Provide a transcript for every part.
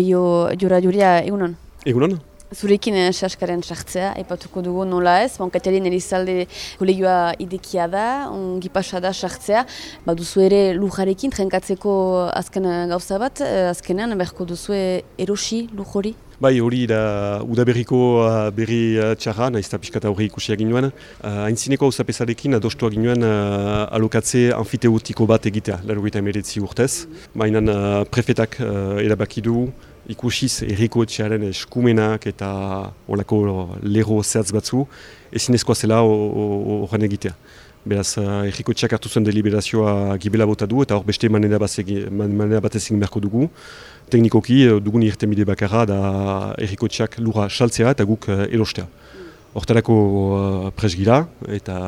peio jura juria egunon. Egunon? Zurekin eh, saskaren sartzea, aipatuko dugu nola ez, bon, Katalin Elizalde kolegioa idekia da, ongi pasa da sartzea, baduzu ere lujarekin, trenkatzeko azken gauza bat, eh, azkenean berko duzu erosi lujori? Bai, hori da udaberriko uh, berri uh, txarra, nahiz eta pixkata hori ikusia ginuen. Uh, Aintzineko hau zapezarekin adostua ginuen uh, alokatze anfiteutiko bat egitea, laro eta emeretzi urtez. Baina uh, prefetak uh, erabakidu ikusiz erriko etxearen eskumenak eta olako lero zehatz batzu, ezin ezkoa zela horren egitea. Beraz, erriko etxeak hartu zuen deliberazioa gibela bota du eta hor beste manera bat ezin beharko dugu teknikoki eh, dugun irtenbide bakarra da errikotxeak lura saltzea eta guk uh, erostea. Hortarako uh, presgira eta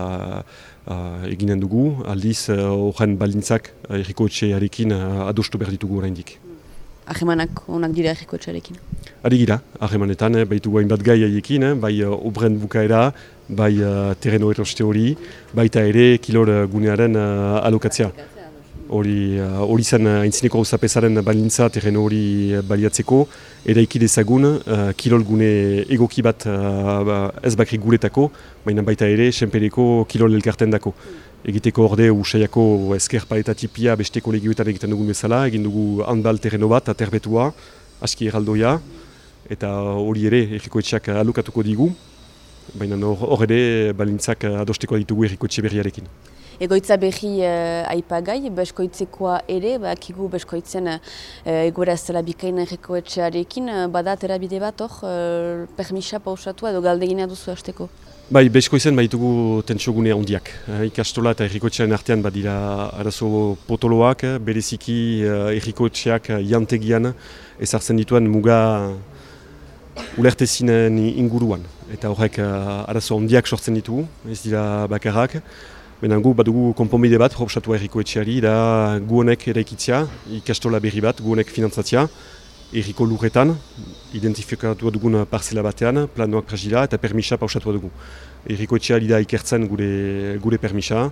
uh, eginen dugu, aldiz horren uh, baldintzak errikotxearekin uh, adostu behar ditugu oraindik. Ahemanak onak dira errikotxearekin? Adi gira, ahemanetan, eh, baitu guain bat gai haiekin, eh, bai uh, obren bukaera, bai uh, terreno eroste hori, baita ere kilor gunearen uh, alokatzea hori uh, hori zen aintzineko uzapezaren balintza terren hori baliatzeko, eraiki dezagun uh, kirol gune egoki bat uh, ez bakri guretako, baina baita ere, senpereko kirol elkarten dako. Egiteko orde usaiako esker paleta tipia beste kolegioetan egiten dugun bezala, egin dugu handbal terreno bat, aterbetua, aski erraldoia, eta hori ere errikoetxeak alukatuko digu, baina hor ere balintzak adosteko ditugu errikoetxe berriarekin. Egoitza behi uh, aipagai, beskoitzekoa ere, bakigu beskoitzen uh, egoera ez dela bikaina errekoetxearekin, uh, bada terabide bat hor, uh, permisa pausatu edo galdegina duzu hasteko? Bai, beskoitzen baitugu tentsogune handiak. Uh, ikastola eta errikoetxean artean badira arazo potoloak, bereziki errikoetxeak jantegian ezartzen dituen muga ulertezinen inguruan. Eta horrek arazo handiak sortzen ditugu, ez dira bakarrak. Bena gu badugu konponbide bat, hopsatu erriko etxeari, da gu honek eraikitzea, ikastola berri bat, gu honek finantzatzea, erriko lurretan, identifikatu dugun parzela batean, planoak prajila eta permisa pausatu dugu. Erriko etxeari da ikertzen gure, gure permisa,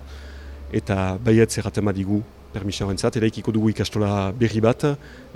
eta baiet zerraten badigu permisa horrentzat, eraikiko dugu ikastola berri bat,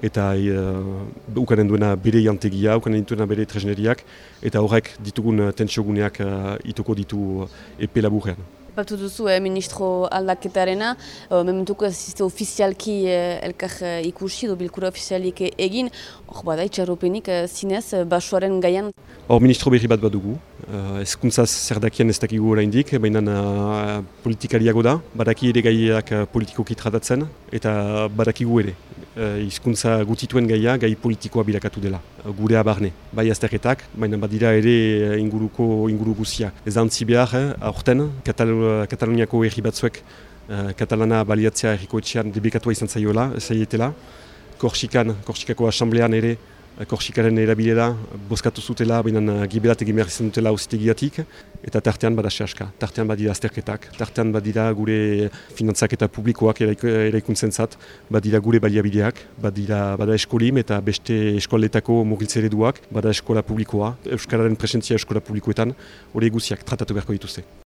eta uh, ukanen duena bere jantegia, ukanen duena bere tresneriak, eta horrek ditugun tentsioguneak uh, ituko ditu epe laburrean. Batu duzu eh, ministro aldaketarena, uh, mementuko ez ofizialki eh, elkar eh, ikusi, do bilkura ofizialik egin, hor bada itxarropenik eh, zinez, eh, basoaren gaian. Hor ministro berri bat badugu, uh, ezkuntzaz zer dakien ez dakigu oraindik, baina uh, politikariago da, badaki ere gaiak politikoki tratatzen, eta badakigu ere hizkuntza uh, gutituen gaia gai politikoa bilakatu dela, uh, gure abarne. Bai azterketak, baina badira ere uh, inguruko inguru guzia. Ez antzi behar, eh, aurten, Katal Kataluniako erri batzuek Katalana baliatzea erriko etxean debekatua izan zaioela, zaietela. Korsikan, Korsikako asamblean ere, Korsikaren erabilera bozkatu zutela, baina gibelat egin behar izan dutela hausitegiatik, eta tartean bada sehaska, tartean badira azterketak, tartean badira gure finantzak eta publikoak eraikuntzen zat, badira gure baliabideak, badira bada eskolim eta beste eskoletako mugiltzere duak, bada eskola publikoa, Euskararen presentzia eskola publikoetan, hori eguziak tratatu beharko dituzte.